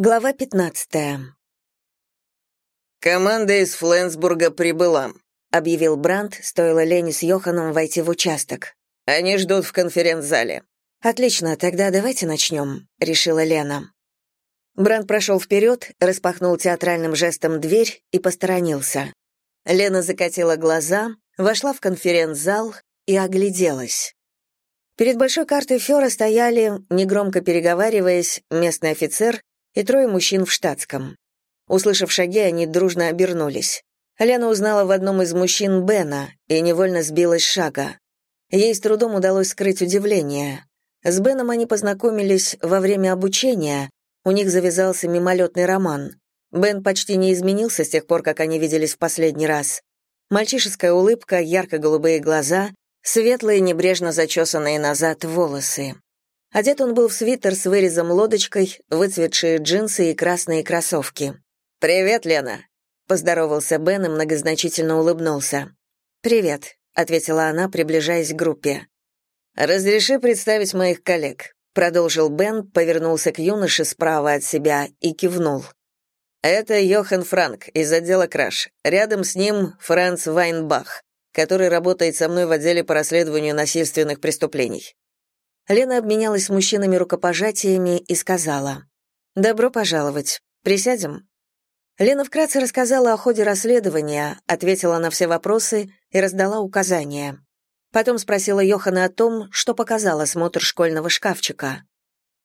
Глава 15. «Команда из Фленсбурга прибыла», — объявил Брандт, стоило Лене с Йоханом войти в участок. «Они ждут в конференц-зале». «Отлично, тогда давайте начнем», — решила Лена. Брандт прошел вперед, распахнул театральным жестом дверь и посторонился. Лена закатила глаза, вошла в конференц-зал и огляделась. Перед большой картой Фёра стояли, негромко переговариваясь, местный офицер и трое мужчин в штатском. Услышав шаги, они дружно обернулись. Лена узнала в одном из мужчин Бена и невольно сбилась с шага. Ей с трудом удалось скрыть удивление. С Беном они познакомились во время обучения, у них завязался мимолетный роман. Бен почти не изменился с тех пор, как они виделись в последний раз. Мальчишеская улыбка, ярко-голубые глаза, светлые, небрежно зачесанные назад волосы. Одет он был в свитер с вырезом лодочкой, выцветшие джинсы и красные кроссовки. «Привет, Лена!» — поздоровался Бен и многозначительно улыбнулся. «Привет», — ответила она, приближаясь к группе. «Разреши представить моих коллег», — продолжил Бен, повернулся к юноше справа от себя и кивнул. «Это Йохан Франк из отдела Краш. Рядом с ним Франц Вайнбах, который работает со мной в отделе по расследованию насильственных преступлений. Лена обменялась с мужчинами рукопожатиями и сказала, «Добро пожаловать. Присядем?» Лена вкратце рассказала о ходе расследования, ответила на все вопросы и раздала указания. Потом спросила Йохана о том, что показал осмотр школьного шкафчика.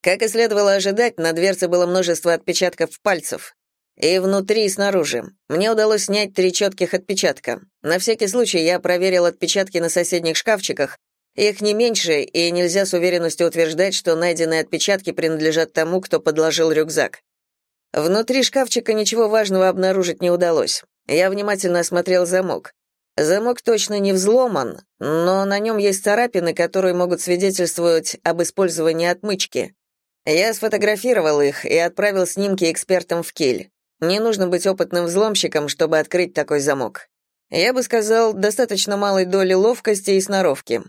Как и следовало ожидать, на дверце было множество отпечатков пальцев. И внутри, и снаружи. Мне удалось снять три четких отпечатка. На всякий случай я проверил отпечатки на соседних шкафчиках их не меньше, и нельзя с уверенностью утверждать, что найденные отпечатки принадлежат тому, кто подложил рюкзак. Внутри шкафчика ничего важного обнаружить не удалось. Я внимательно осмотрел замок. Замок точно не взломан, но на нем есть царапины, которые могут свидетельствовать об использовании отмычки. Я сфотографировал их и отправил снимки экспертам в Киль. Не нужно быть опытным взломщиком, чтобы открыть такой замок. Я бы сказал, достаточно малой доли ловкости и сноровки.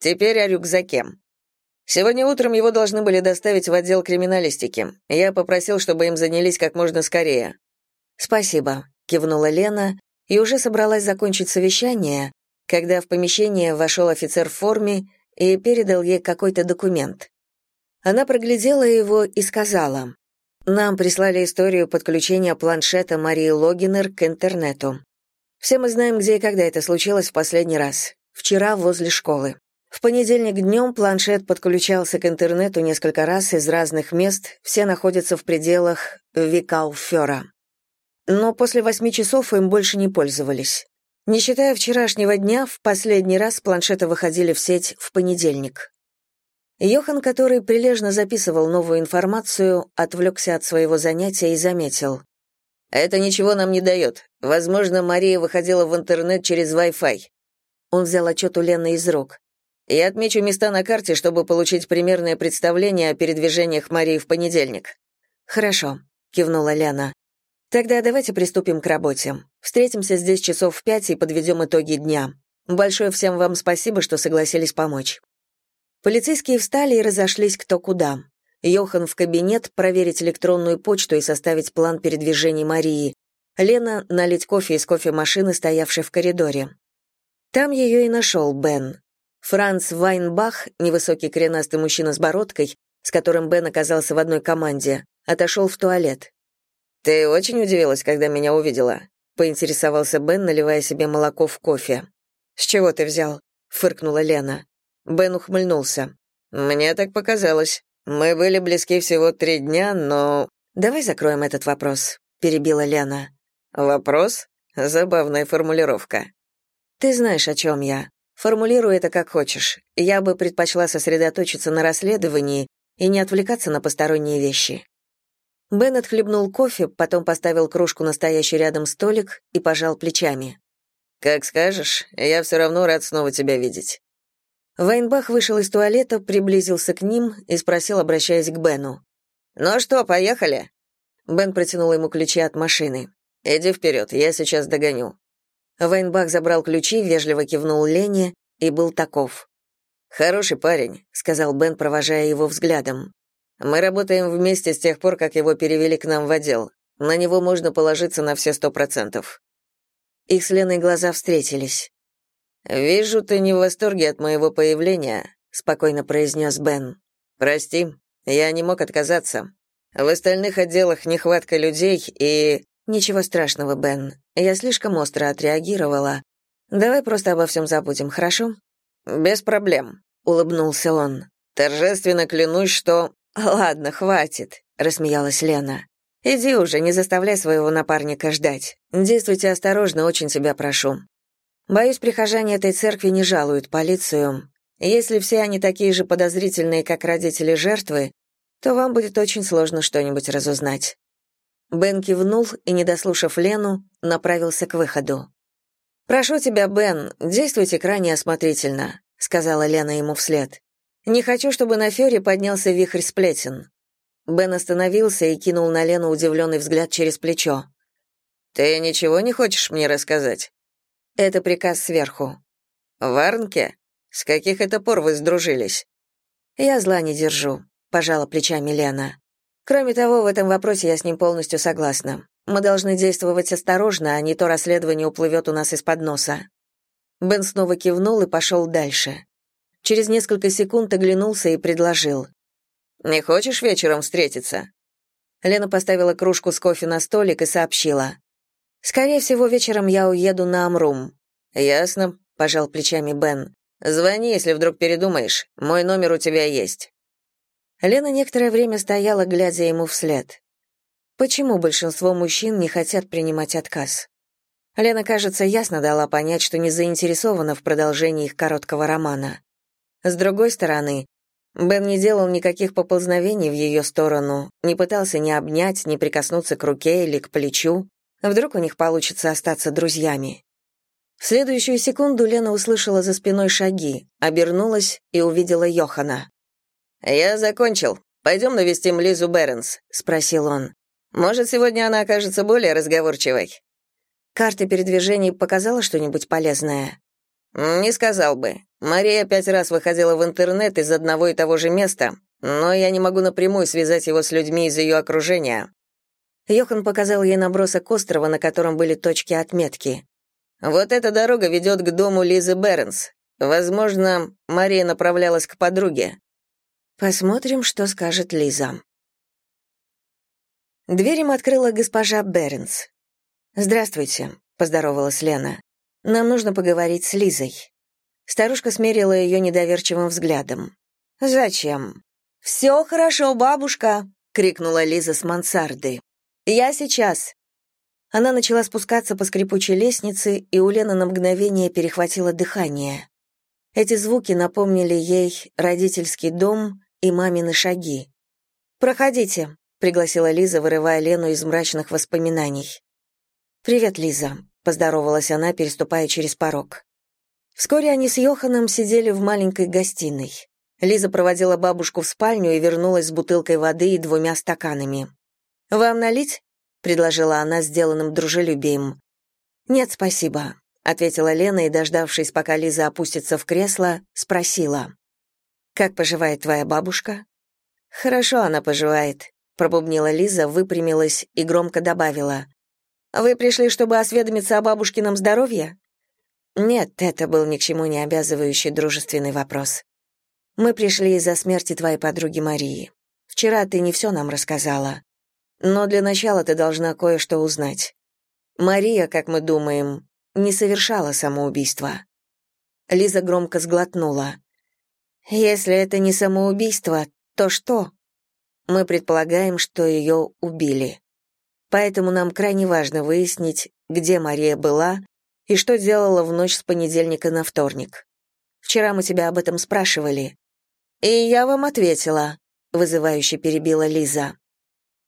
Теперь о рюкзаке. Сегодня утром его должны были доставить в отдел криминалистики. Я попросил, чтобы им занялись как можно скорее. Спасибо, кивнула Лена и уже собралась закончить совещание, когда в помещение вошел офицер в форме и передал ей какой-то документ. Она проглядела его и сказала: "Нам прислали историю подключения планшета Марии Логинер к интернету. Все мы знаем, где и когда это случилось в последний раз. Вчера возле школы. В понедельник днем планшет подключался к интернету несколько раз из разных мест, все находятся в пределах Викауфера. Но после восьми часов им больше не пользовались. Не считая вчерашнего дня, в последний раз планшеты выходили в сеть в понедельник. Йохан, который прилежно записывал новую информацию, отвлекся от своего занятия и заметил. «Это ничего нам не дает. Возможно, Мария выходила в интернет через Wi-Fi». Он взял отчет у Лены из рук. Я отмечу места на карте, чтобы получить примерное представление о передвижениях Марии в понедельник. Хорошо, кивнула Лена. Тогда давайте приступим к работе. Встретимся здесь часов в пять и подведем итоги дня. Большое всем вам спасибо, что согласились помочь. Полицейские встали и разошлись кто куда. Йохан в кабинет проверить электронную почту и составить план передвижений Марии. Лена налить кофе из кофемашины, стоявшей в коридоре. Там ее и нашел Бен. Франц Вайнбах, невысокий коренастый мужчина с бородкой, с которым Бен оказался в одной команде, отошел в туалет. «Ты очень удивилась, когда меня увидела?» — поинтересовался Бен, наливая себе молоко в кофе. «С чего ты взял?» — фыркнула Лена. Бен ухмыльнулся. «Мне так показалось. Мы были близки всего три дня, но...» «Давай закроем этот вопрос», — перебила Лена. «Вопрос? Забавная формулировка». «Ты знаешь, о чем я. Формулируй это как хочешь. Я бы предпочла сосредоточиться на расследовании и не отвлекаться на посторонние вещи. Бен отхлебнул кофе, потом поставил кружку на стоящий рядом столик и пожал плечами. «Как скажешь, я все равно рад снова тебя видеть». Вайнбах вышел из туалета, приблизился к ним и спросил, обращаясь к Бену. «Ну что, поехали?» Бен протянул ему ключи от машины. «Иди вперед, я сейчас догоню». Вайнбах забрал ключи, вежливо кивнул Лене и был таков. «Хороший парень», — сказал Бен, провожая его взглядом. Мы работаем вместе с тех пор, как его перевели к нам в отдел. На него можно положиться на все сто процентов». Их с Леной глаза встретились. «Вижу, ты не в восторге от моего появления», — спокойно произнес Бен. «Прости, я не мог отказаться. В остальных отделах нехватка людей и...» «Ничего страшного, Бен. Я слишком остро отреагировала. Давай просто обо всем забудем, хорошо?» «Без проблем», — улыбнулся он. «Торжественно клянусь, что...» «Ладно, хватит», — рассмеялась Лена. «Иди уже, не заставляй своего напарника ждать. Действуйте осторожно, очень тебя прошу. Боюсь, прихожане этой церкви не жалуют полицию. Если все они такие же подозрительные, как родители жертвы, то вам будет очень сложно что-нибудь разузнать». Бен кивнул и, не дослушав Лену, направился к выходу. «Прошу тебя, Бен, действуйте крайне осмотрительно», — сказала Лена ему вслед. «Не хочу, чтобы на Фёре поднялся вихрь сплетен». Бен остановился и кинул на Лену удивленный взгляд через плечо. «Ты ничего не хочешь мне рассказать?» «Это приказ сверху». «В Арнке? С каких это пор вы сдружились?» «Я зла не держу», — пожала плечами Лена. «Кроме того, в этом вопросе я с ним полностью согласна. Мы должны действовать осторожно, а не то расследование уплывет у нас из-под носа». Бен снова кивнул и пошел дальше. Через несколько секунд оглянулся и предложил. «Не хочешь вечером встретиться?» Лена поставила кружку с кофе на столик и сообщила. «Скорее всего, вечером я уеду на Амрум». «Ясно», — пожал плечами Бен. «Звони, если вдруг передумаешь. Мой номер у тебя есть». Лена некоторое время стояла, глядя ему вслед. Почему большинство мужчин не хотят принимать отказ? Лена, кажется, ясно дала понять, что не заинтересована в продолжении их короткого романа. С другой стороны, Бен не делал никаких поползновений в ее сторону, не пытался ни обнять, ни прикоснуться к руке или к плечу. Вдруг у них получится остаться друзьями. В следующую секунду Лена услышала за спиной шаги, обернулась и увидела Йохана. «Я закончил. Пойдем навестим Лизу Бернс», — спросил он. Может, сегодня она окажется более разговорчивой. Карта передвижений показала что-нибудь полезное? Не сказал бы. Мария пять раз выходила в интернет из одного и того же места, но я не могу напрямую связать его с людьми из ее окружения. Йохан показал ей набросок острова, на котором были точки отметки. Вот эта дорога ведет к дому Лизы Бернс. Возможно, Мария направлялась к подруге. Посмотрим, что скажет Лиза. Дверь им открыла госпожа Бернс. «Здравствуйте», — поздоровалась Лена. «Нам нужно поговорить с Лизой». Старушка смерила ее недоверчивым взглядом. «Зачем?» «Все хорошо, бабушка», — крикнула Лиза с мансарды. «Я сейчас». Она начала спускаться по скрипучей лестнице, и у Лены на мгновение перехватило дыхание. Эти звуки напомнили ей родительский дом и мамины шаги. «Проходите», пригласила Лиза, вырывая Лену из мрачных воспоминаний. Привет, Лиза, поздоровалась она, переступая через порог. Вскоре они с Йоханом сидели в маленькой гостиной. Лиза проводила бабушку в спальню и вернулась с бутылкой воды и двумя стаканами. «Вам налить?» — предложила она сделанным дружелюбием. «Нет, спасибо», — ответила Лена и, дождавшись, пока Лиза опустится в кресло, спросила. «Как поживает твоя бабушка?» «Хорошо она поживает пробубнила Лиза, выпрямилась и громко добавила. «Вы пришли, чтобы осведомиться о бабушкином здоровье?» «Нет, это был ни к чему не обязывающий дружественный вопрос. Мы пришли из-за смерти твоей подруги Марии. Вчера ты не все нам рассказала. Но для начала ты должна кое-что узнать. Мария, как мы думаем, не совершала самоубийство». Лиза громко сглотнула. «Если это не самоубийство, то что?» Мы предполагаем, что ее убили. Поэтому нам крайне важно выяснить, где Мария была и что делала в ночь с понедельника на вторник. Вчера мы тебя об этом спрашивали. И я вам ответила, вызывающе перебила Лиза.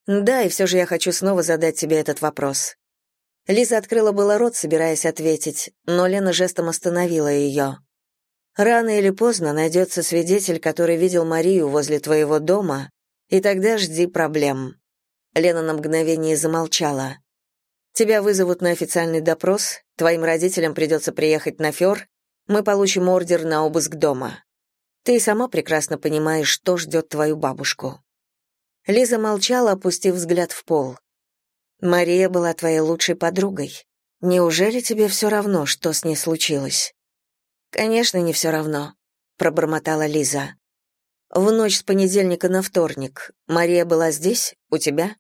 Да, и все же я хочу снова задать тебе этот вопрос. Лиза открыла было рот, собираясь ответить, но Лена жестом остановила ее. Рано или поздно найдется свидетель, который видел Марию возле твоего дома и тогда жди проблем. Лена на мгновение замолчала. Тебя вызовут на официальный допрос, твоим родителям придется приехать на Фёр, мы получим ордер на обыск дома. Ты сама прекрасно понимаешь, что ждет твою бабушку. Лиза молчала, опустив взгляд в пол. «Мария была твоей лучшей подругой. Неужели тебе все равно, что с ней случилось?» «Конечно, не все равно», — пробормотала Лиза. «В ночь с понедельника на вторник Мария была здесь, у тебя?»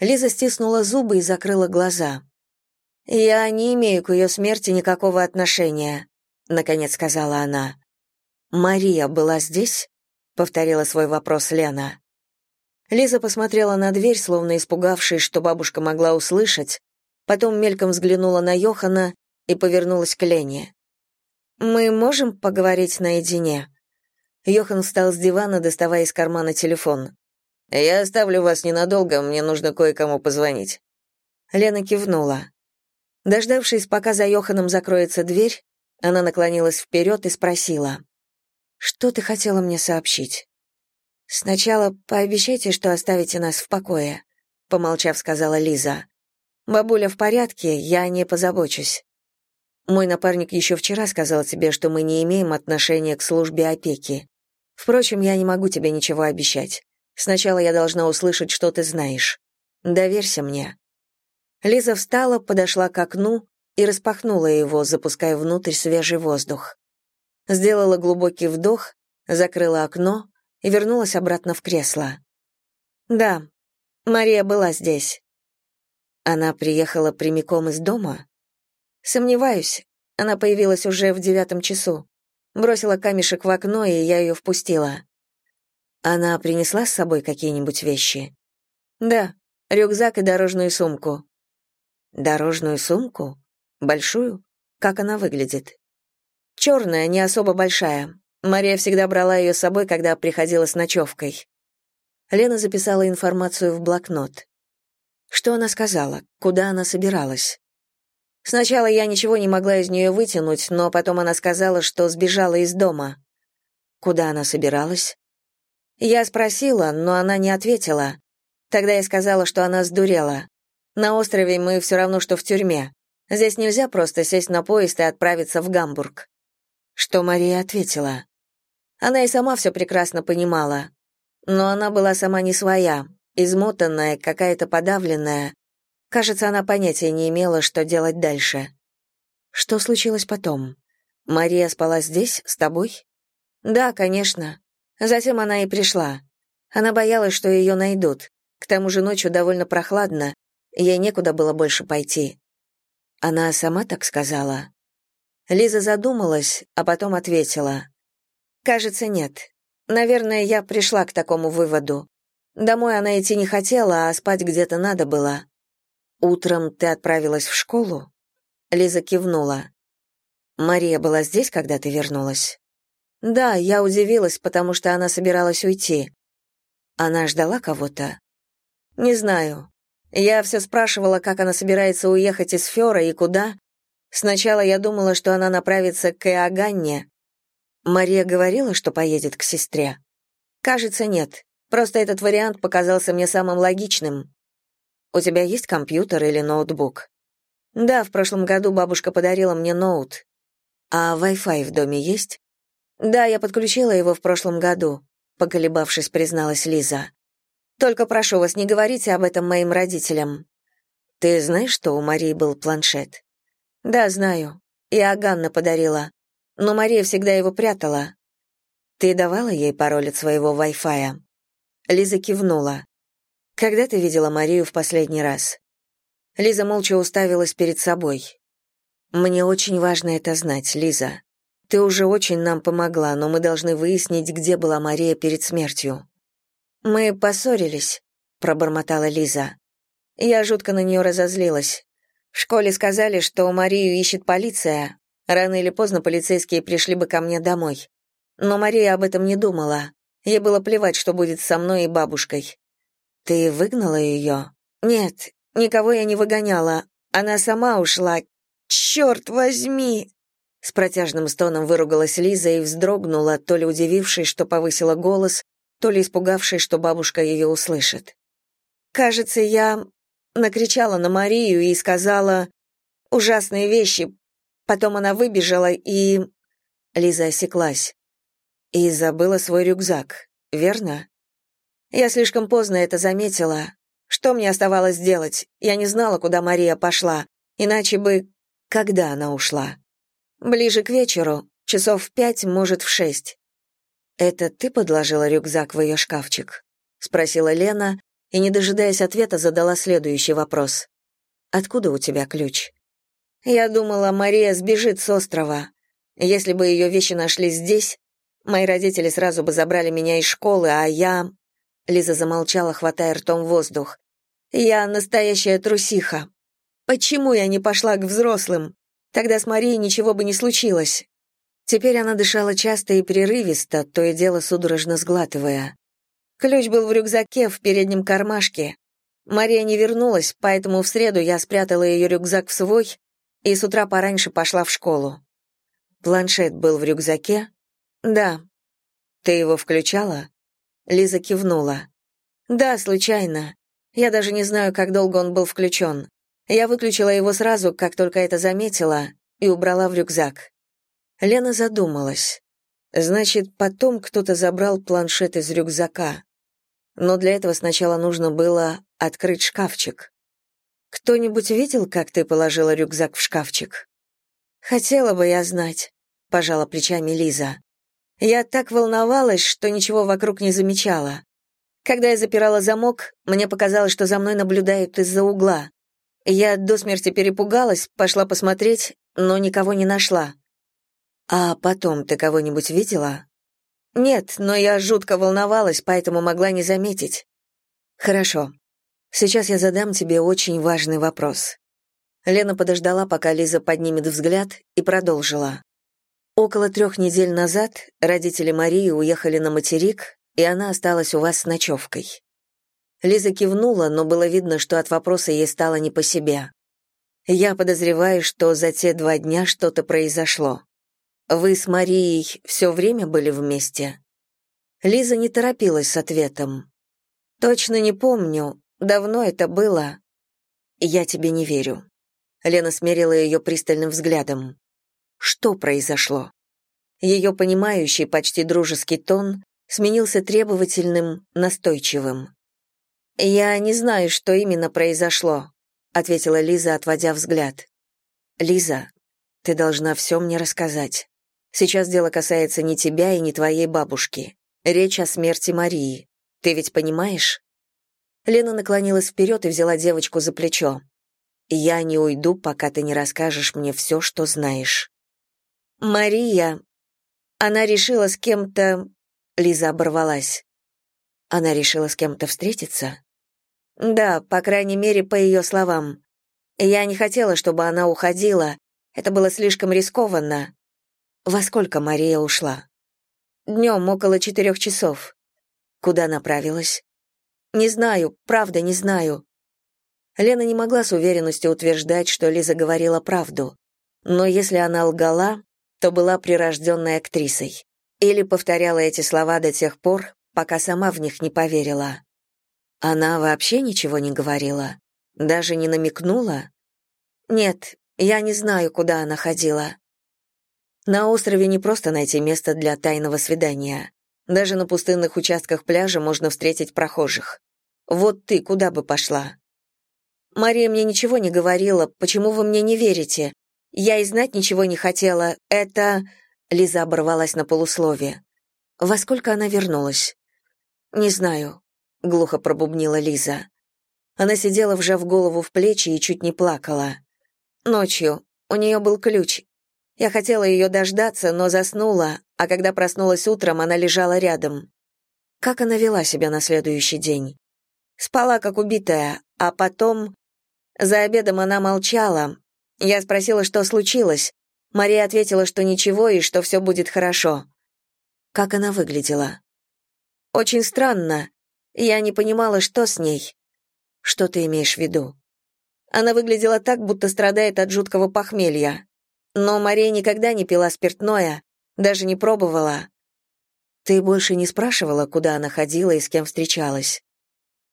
Лиза стиснула зубы и закрыла глаза. «Я не имею к ее смерти никакого отношения», — наконец сказала она. «Мария была здесь?» — повторила свой вопрос Лена. Лиза посмотрела на дверь, словно испугавшись, что бабушка могла услышать, потом мельком взглянула на Йохана и повернулась к Лене. «Мы можем поговорить наедине?» Йохан встал с дивана, доставая из кармана телефон. «Я оставлю вас ненадолго, мне нужно кое-кому позвонить». Лена кивнула. Дождавшись, пока за Йоханом закроется дверь, она наклонилась вперед и спросила. «Что ты хотела мне сообщить?» «Сначала пообещайте, что оставите нас в покое», — помолчав, сказала Лиза. «Бабуля в порядке, я не позабочусь». Мой напарник еще вчера сказал тебе, что мы не имеем отношения к службе опеки. Впрочем, я не могу тебе ничего обещать. Сначала я должна услышать, что ты знаешь. Доверься мне». Лиза встала, подошла к окну и распахнула его, запуская внутрь свежий воздух. Сделала глубокий вдох, закрыла окно и вернулась обратно в кресло. «Да, Мария была здесь». Она приехала прямиком из дома? Сомневаюсь. Она появилась уже в девятом часу. Бросила камешек в окно, и я ее впустила. Она принесла с собой какие-нибудь вещи? Да, рюкзак и дорожную сумку. Дорожную сумку? Большую? Как она выглядит? Черная, не особо большая. Мария всегда брала ее с собой, когда приходила с ночевкой. Лена записала информацию в блокнот. Что она сказала? Куда она собиралась? Сначала я ничего не могла из нее вытянуть, но потом она сказала, что сбежала из дома. Куда она собиралась? Я спросила, но она не ответила. Тогда я сказала, что она сдурела. На острове мы все равно, что в тюрьме. Здесь нельзя просто сесть на поезд и отправиться в Гамбург. Что Мария ответила? Она и сама все прекрасно понимала. Но она была сама не своя, измотанная, какая-то подавленная. Кажется, она понятия не имела, что делать дальше. Что случилось потом? Мария спала здесь, с тобой? Да, конечно. Затем она и пришла. Она боялась, что ее найдут. К тому же ночью довольно прохладно, ей некуда было больше пойти. Она сама так сказала. Лиза задумалась, а потом ответила. Кажется, нет. Наверное, я пришла к такому выводу. Домой она идти не хотела, а спать где-то надо было. Утром ты отправилась в школу? Лиза кивнула. Мария была здесь, когда ты вернулась? Да, я удивилась, потому что она собиралась уйти. Она ждала кого-то? Не знаю. Я все спрашивала, как она собирается уехать из Фёра и куда. Сначала я думала, что она направится к Иоганне, Мария говорила, что поедет к сестре. Кажется, нет. Просто этот вариант показался мне самым логичным. У тебя есть компьютер или ноутбук? Да, в прошлом году бабушка подарила мне ноут. А Wi-Fi в доме есть? Да, я подключила его в прошлом году, поколебавшись, призналась Лиза. Только прошу вас, не говорите об этом моим родителям. Ты знаешь, что у Марии был планшет? Да, знаю. И Аганна подарила но Мария всегда его прятала. Ты давала ей пароль от своего Wi-Fi? Лиза кивнула. Когда ты видела Марию в последний раз? Лиза молча уставилась перед собой. Мне очень важно это знать, Лиза. Ты уже очень нам помогла, но мы должны выяснить, где была Мария перед смертью. Мы поссорились, пробормотала Лиза. Я жутко на нее разозлилась. В школе сказали, что Марию ищет полиция, Рано или поздно полицейские пришли бы ко мне домой. Но Мария об этом не думала. Ей было плевать, что будет со мной и бабушкой. Ты выгнала ее? Нет, никого я не выгоняла. Она сама ушла. Черт возьми! С протяжным стоном выругалась Лиза и вздрогнула, то ли удивившись, что повысила голос, то ли испугавшись, что бабушка ее услышит. Кажется, я накричала на Марию и сказала ужасные вещи, Потом она выбежала и... Лиза осеклась. И забыла свой рюкзак, верно? Я слишком поздно это заметила. Что мне оставалось делать? Я не знала, куда Мария пошла. Иначе бы... Когда она ушла? Ближе к вечеру, часов в пять, может, в шесть. «Это ты подложила рюкзак в ее шкафчик?» — спросила Лена, и, не дожидаясь ответа, задала следующий вопрос. «Откуда у тебя ключ?» «Я думала, Мария сбежит с острова. Если бы ее вещи нашли здесь, мои родители сразу бы забрали меня из школы, а я...» Лиза замолчала, хватая ртом воздух. «Я настоящая трусиха. Почему я не пошла к взрослым? Тогда с Марией ничего бы не случилось». Теперь она дышала часто и прерывисто, то и дело судорожно сглатывая. Ключ был в рюкзаке в переднем кармашке. Мария не вернулась, поэтому в среду я спрятала ее рюкзак в свой и с утра пораньше пошла в школу. Планшет был в рюкзаке? Да. Ты его включала? Лиза кивнула. Да, случайно. Я даже не знаю, как долго он был включен. Я выключила его сразу, как только это заметила, и убрала в рюкзак. Лена задумалась. Значит, потом кто-то забрал планшет из рюкзака. Но для этого сначала нужно было открыть шкафчик. Кто-нибудь видел, как ты положила рюкзак в шкафчик? Хотела бы я знать, пожала плечами Лиза. Я так волновалась, что ничего вокруг не замечала. Когда я запирала замок, мне показалось, что за мной наблюдают из-за угла. Я до смерти перепугалась, пошла посмотреть, но никого не нашла. А потом ты кого-нибудь видела? Нет, но я жутко волновалась, поэтому могла не заметить. Хорошо. Сейчас я задам тебе очень важный вопрос. Лена подождала, пока Лиза поднимет взгляд, и продолжила. Около трех недель назад родители Марии уехали на материк, и она осталась у вас с ночевкой. Лиза кивнула, но было видно, что от вопроса ей стало не по себе. Я подозреваю, что за те два дня что-то произошло. Вы с Марией все время были вместе? Лиза не торопилась с ответом. Точно не помню, давно это было. Я тебе не верю. Лена смерила ее пристальным взглядом. Что произошло? Ее понимающий, почти дружеский тон сменился требовательным, настойчивым. «Я не знаю, что именно произошло», — ответила Лиза, отводя взгляд. «Лиза, ты должна все мне рассказать. Сейчас дело касается не тебя и не твоей бабушки. Речь о смерти Марии. Ты ведь понимаешь?» Лена наклонилась вперед и взяла девочку за плечо. «Я не уйду, пока ты не расскажешь мне все, что знаешь». «Мария...» Она решила с кем-то... Лиза оборвалась. Она решила с кем-то встретиться? Да, по крайней мере, по ее словам. Я не хотела, чтобы она уходила. Это было слишком рискованно. Во сколько Мария ушла? Днем, около четырех часов. Куда направилась? Не знаю, правда, не знаю. Лена не могла с уверенностью утверждать, что Лиза говорила правду. Но если она лгала, то была прирожденной актрисой. Или повторяла эти слова до тех пор, пока сама в них не поверила. Она вообще ничего не говорила? Даже не намекнула? Нет, я не знаю, куда она ходила. На острове не просто найти место для тайного свидания. Даже на пустынных участках пляжа можно встретить прохожих. Вот ты куда бы пошла? Мария мне ничего не говорила, почему вы мне не верите? Я и знать ничего не хотела. Это...» Лиза оборвалась на полусловие. «Во сколько она вернулась?» «Не знаю», — глухо пробубнила Лиза. Она сидела, вжав голову в плечи и чуть не плакала. Ночью. У нее был ключ. Я хотела ее дождаться, но заснула, а когда проснулась утром, она лежала рядом. Как она вела себя на следующий день? Спала, как убитая, а потом... За обедом она молчала, я спросила, что случилось. Мария ответила, что ничего и что все будет хорошо. Как она выглядела? Очень странно. Я не понимала, что с ней. Что ты имеешь в виду? Она выглядела так, будто страдает от жуткого похмелья. Но Мария никогда не пила спиртное, даже не пробовала. Ты больше не спрашивала, куда она ходила и с кем встречалась?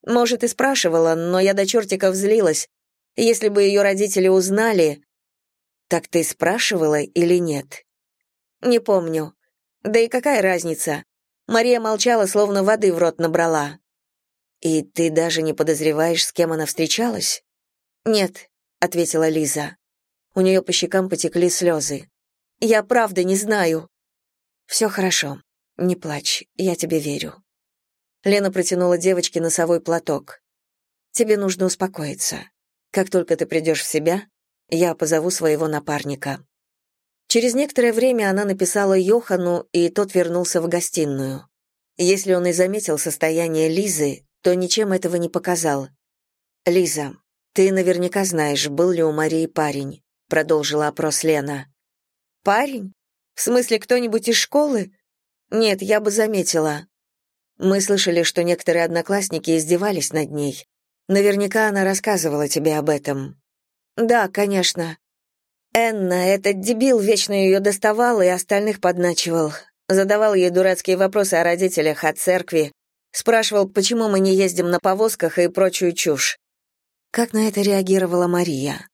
Может, и спрашивала, но я до чертиков злилась, если бы ее родители узнали... Так ты спрашивала или нет? Не помню. Да и какая разница? Мария молчала, словно воды в рот набрала. И ты даже не подозреваешь, с кем она встречалась? Нет, ответила Лиза. У нее по щекам потекли слезы. Я правда не знаю. «Все хорошо. Не плачь, я тебе верю. Лена протянула девочке носовой платок. Тебе нужно успокоиться. Как только ты придешь в себя, я позову своего напарника. Через некоторое время она написала Йохану, и тот вернулся в гостиную. Если он и заметил состояние Лизы, то ничем этого не показал. «Лиза, ты наверняка знаешь, был ли у Марии парень», — продолжила опрос Лена. «Парень? В смысле, кто-нибудь из школы? Нет, я бы заметила. Мы слышали, что некоторые одноклассники издевались над ней. Наверняка она рассказывала тебе об этом. Да, конечно. Энна, этот дебил, вечно ее доставал и остальных подначивал. Задавал ей дурацкие вопросы о родителях, о церкви. Спрашивал, почему мы не ездим на повозках и прочую чушь. Как на это реагировала Мария?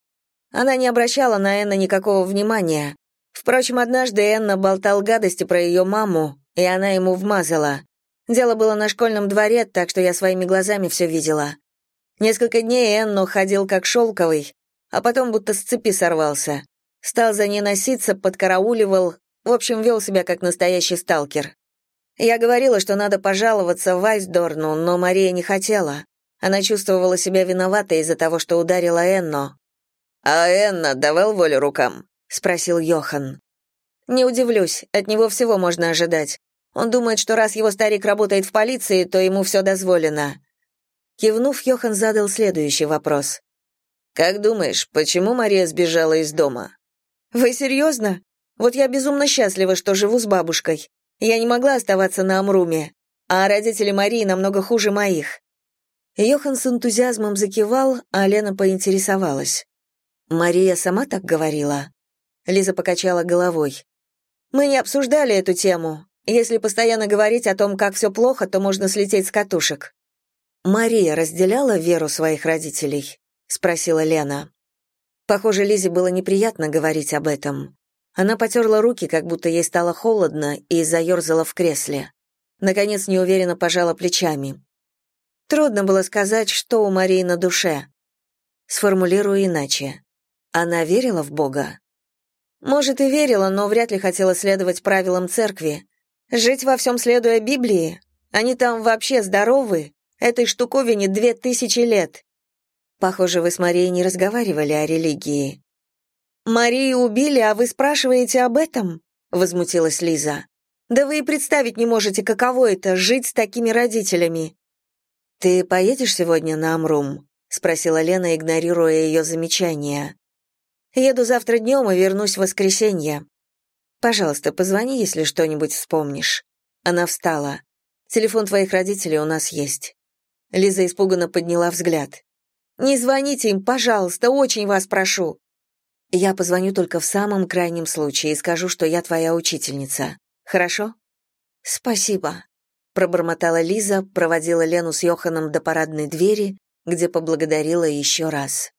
Она не обращала на Энна никакого внимания. Впрочем, однажды Энна болтал гадости про ее маму, и она ему вмазала. Дело было на школьном дворе, так что я своими глазами все видела. Несколько дней Энно ходил как шелковый, а потом будто с цепи сорвался. Стал за ней носиться, подкарауливал, в общем, вел себя как настоящий сталкер. Я говорила, что надо пожаловаться Вайсдорну, но Мария не хотела. Она чувствовала себя виноватой из-за того, что ударила Энно. «А Энна давал волю рукам?» — спросил Йохан. «Не удивлюсь, от него всего можно ожидать. Он думает, что раз его старик работает в полиции, то ему все дозволено. Кивнув, Йохан задал следующий вопрос. «Как думаешь, почему Мария сбежала из дома?» «Вы серьезно? Вот я безумно счастлива, что живу с бабушкой. Я не могла оставаться на Амруме, а родители Марии намного хуже моих». Йохан с энтузиазмом закивал, а Лена поинтересовалась. «Мария сама так говорила?» Лиза покачала головой. «Мы не обсуждали эту тему. Если постоянно говорить о том, как все плохо, то можно слететь с катушек. Мария разделяла веру своих родителей, спросила Лена. Похоже, Лизе было неприятно говорить об этом. Она потерла руки, как будто ей стало холодно, и заерзала в кресле. Наконец неуверенно пожала плечами. Трудно было сказать, что у Марии на душе. Сформулирую иначе. Она верила в Бога? Может, и верила, но вряд ли хотела следовать правилам церкви, Жить во всем следуя Библии? Они там вообще здоровы? Этой штуковине две тысячи лет. Похоже, вы с Марией не разговаривали о религии. Марию убили, а вы спрашиваете об этом? возмутилась Лиза. Да вы и представить не можете, каково это жить с такими родителями. Ты поедешь сегодня на Амрум? спросила Лена, игнорируя ее замечание. Еду завтра днем и вернусь в воскресенье. Пожалуйста, позвони, если что-нибудь вспомнишь. Она встала. Телефон твоих родителей у нас есть. Лиза испуганно подняла взгляд. Не звоните им, пожалуйста, очень вас прошу. Я позвоню только в самом крайнем случае и скажу, что я твоя учительница. Хорошо? Спасибо, пробормотала Лиза, проводила Лену с Йоханом до парадной двери, где поблагодарила еще раз.